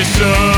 It's so